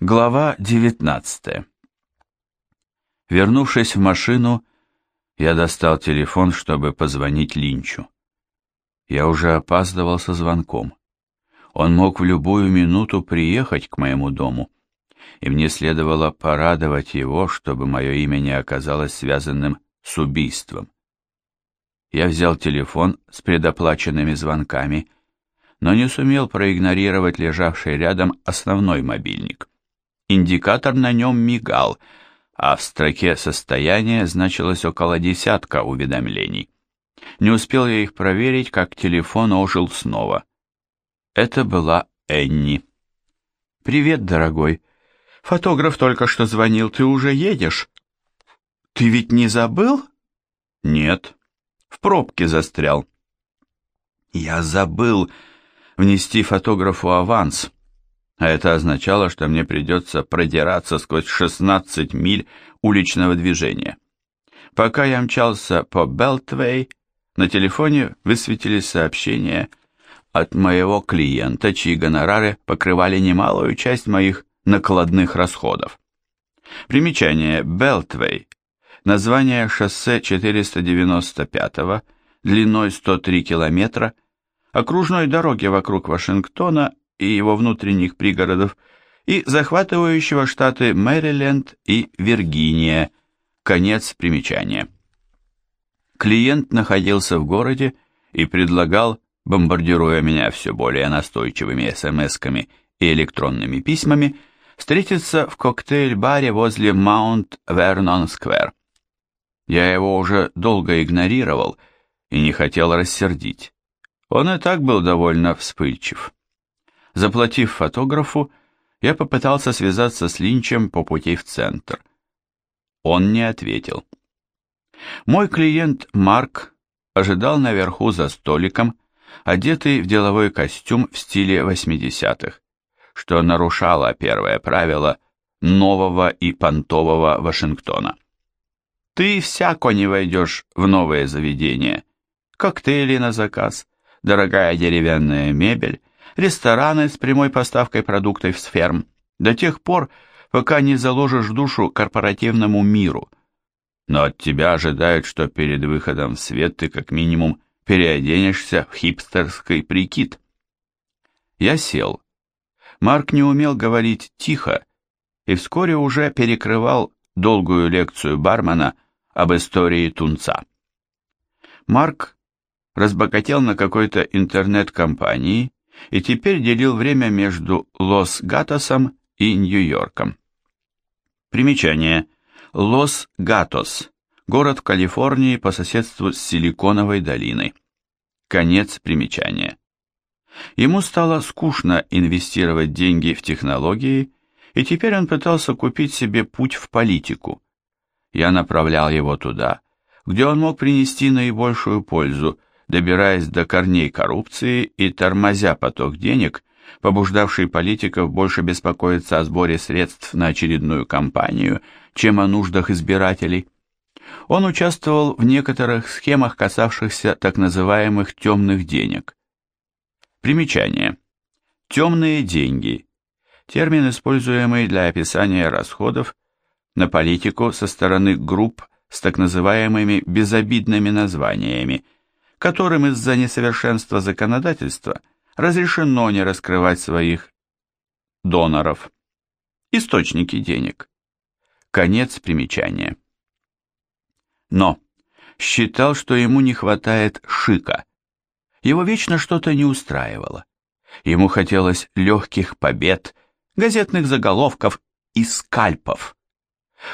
Глава 19 Вернувшись в машину, я достал телефон, чтобы позвонить Линчу. Я уже опаздывал со звонком. Он мог в любую минуту приехать к моему дому, и мне следовало порадовать его, чтобы мое имя не оказалось связанным с убийством. Я взял телефон с предоплаченными звонками, но не сумел проигнорировать лежавший рядом основной мобильник. Индикатор на нем мигал, а в строке состояния значилось около десятка уведомлений. Не успел я их проверить, как телефон ожил снова. Это была Энни. «Привет, дорогой. Фотограф только что звонил, ты уже едешь?» «Ты ведь не забыл?» «Нет. В пробке застрял». «Я забыл внести фотографу аванс а это означало, что мне придется продираться сквозь 16 миль уличного движения. Пока я мчался по Белтвей, на телефоне высветились сообщения от моего клиента, чьи гонорары покрывали немалую часть моих накладных расходов. Примечание Белтвей. Название шоссе 495 длиной 103 километра, окружной дороги вокруг Вашингтона и его внутренних пригородов и захватывающего штаты Мэриленд и Виргиния. Конец примечания. Клиент находился в городе и предлагал, бомбардируя меня все более настойчивыми смс-ками и электронными письмами, встретиться в коктейль-баре возле Маунт-Вернон-сквер. Я его уже долго игнорировал и не хотел рассердить. Он и так был довольно вспыльчив. Заплатив фотографу, я попытался связаться с Линчем по пути в центр. Он не ответил. Мой клиент Марк ожидал наверху за столиком, одетый в деловой костюм в стиле 80-х, что нарушало первое правило нового и понтового Вашингтона. Ты всяко не войдешь в новое заведение. Коктейли на заказ, дорогая деревянная мебель, рестораны с прямой поставкой продуктов с ферм, до тех пор, пока не заложишь душу корпоративному миру. Но от тебя ожидают, что перед выходом в свет ты как минимум переоденешься в хипстерский прикид. Я сел. Марк не умел говорить тихо и вскоре уже перекрывал долгую лекцию бармена об истории тунца. Марк разбогател на какой-то интернет-компании и теперь делил время между Лос-Гатосом и Нью-Йорком. Примечание. Лос-Гатос. Город в Калифорнии по соседству с Силиконовой долиной. Конец примечания. Ему стало скучно инвестировать деньги в технологии, и теперь он пытался купить себе путь в политику. Я направлял его туда, где он мог принести наибольшую пользу, добираясь до корней коррупции и тормозя поток денег, побуждавший политиков больше беспокоиться о сборе средств на очередную кампанию, чем о нуждах избирателей. Он участвовал в некоторых схемах, касавшихся так называемых темных денег. Примечание. Темные деньги. Термин, используемый для описания расходов на политику со стороны групп с так называемыми безобидными названиями – которым из-за несовершенства законодательства разрешено не раскрывать своих доноров. Источники денег. Конец примечания. Но считал, что ему не хватает шика. Его вечно что-то не устраивало. Ему хотелось легких побед, газетных заголовков и скальпов.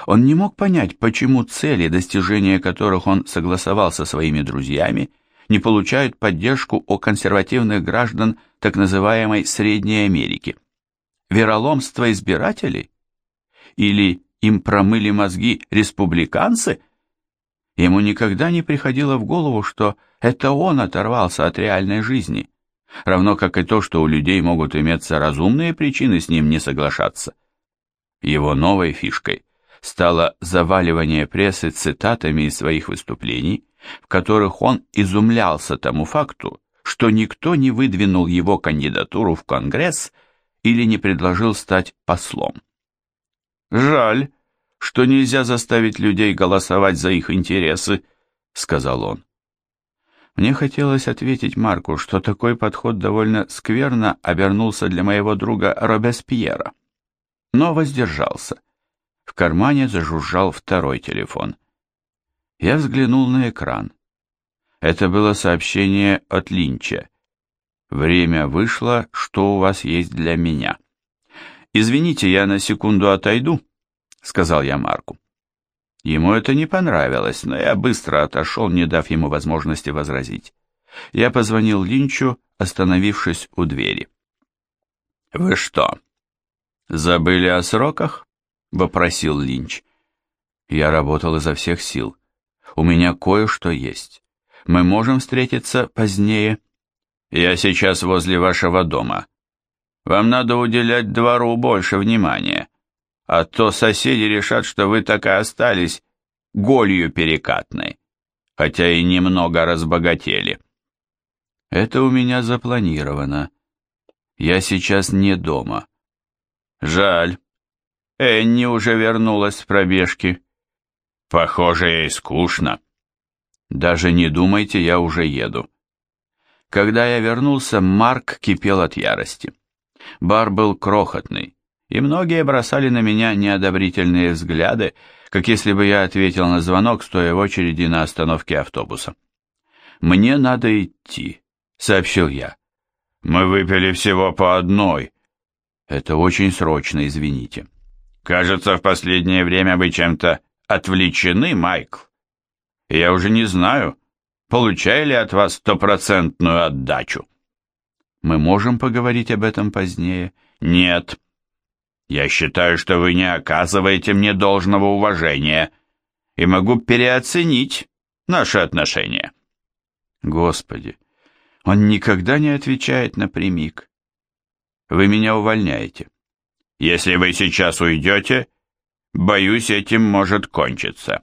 Он не мог понять, почему цели, достижения которых он согласовал со своими друзьями, не получают поддержку у консервативных граждан так называемой Средней Америки. Вероломство избирателей? Или им промыли мозги республиканцы? Ему никогда не приходило в голову, что это он оторвался от реальной жизни, равно как и то, что у людей могут иметься разумные причины с ним не соглашаться. Его новой фишкой стало заваливание прессы цитатами из своих выступлений, в которых он изумлялся тому факту, что никто не выдвинул его кандидатуру в Конгресс или не предложил стать послом. Жаль, что нельзя заставить людей голосовать за их интересы, сказал он. Мне хотелось ответить Марку, что такой подход довольно скверно обернулся для моего друга Робеспьера, но воздержался. В кармане зажужжал второй телефон. Я взглянул на экран. Это было сообщение от Линча. Время вышло, что у вас есть для меня. Извините, я на секунду отойду, сказал я Марку. Ему это не понравилось, но я быстро отошел, не дав ему возможности возразить. Я позвонил Линчу, остановившись у двери. «Вы что, забыли о сроках?» — вопросил Линч. Я работал изо всех сил. У меня кое-что есть. Мы можем встретиться позднее. Я сейчас возле вашего дома. Вам надо уделять двору больше внимания, а то соседи решат, что вы так и остались голью перекатной, хотя и немного разбогатели. Это у меня запланировано. Я сейчас не дома. Жаль. Энни уже вернулась с пробежки. Похоже, ей скучно. Даже не думайте, я уже еду. Когда я вернулся, Марк кипел от ярости. Бар был крохотный, и многие бросали на меня неодобрительные взгляды, как если бы я ответил на звонок, стоя в очереди на остановке автобуса. «Мне надо идти», — сообщил я. «Мы выпили всего по одной». «Это очень срочно, извините». «Кажется, в последнее время вы чем-то отвлечены, Майкл. Я уже не знаю, получаю ли от вас стопроцентную отдачу. Мы можем поговорить об этом позднее? Нет. Я считаю, что вы не оказываете мне должного уважения и могу переоценить наши отношения. Господи, он никогда не отвечает напрямик. Вы меня увольняете. Если вы сейчас уйдете, Боюсь, этим может кончиться.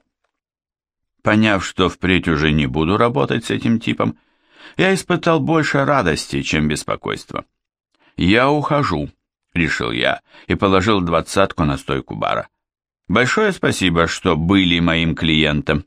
Поняв, что впредь уже не буду работать с этим типом, я испытал больше радости, чем беспокойства. «Я ухожу», — решил я и положил двадцатку на стойку бара. «Большое спасибо, что были моим клиентом».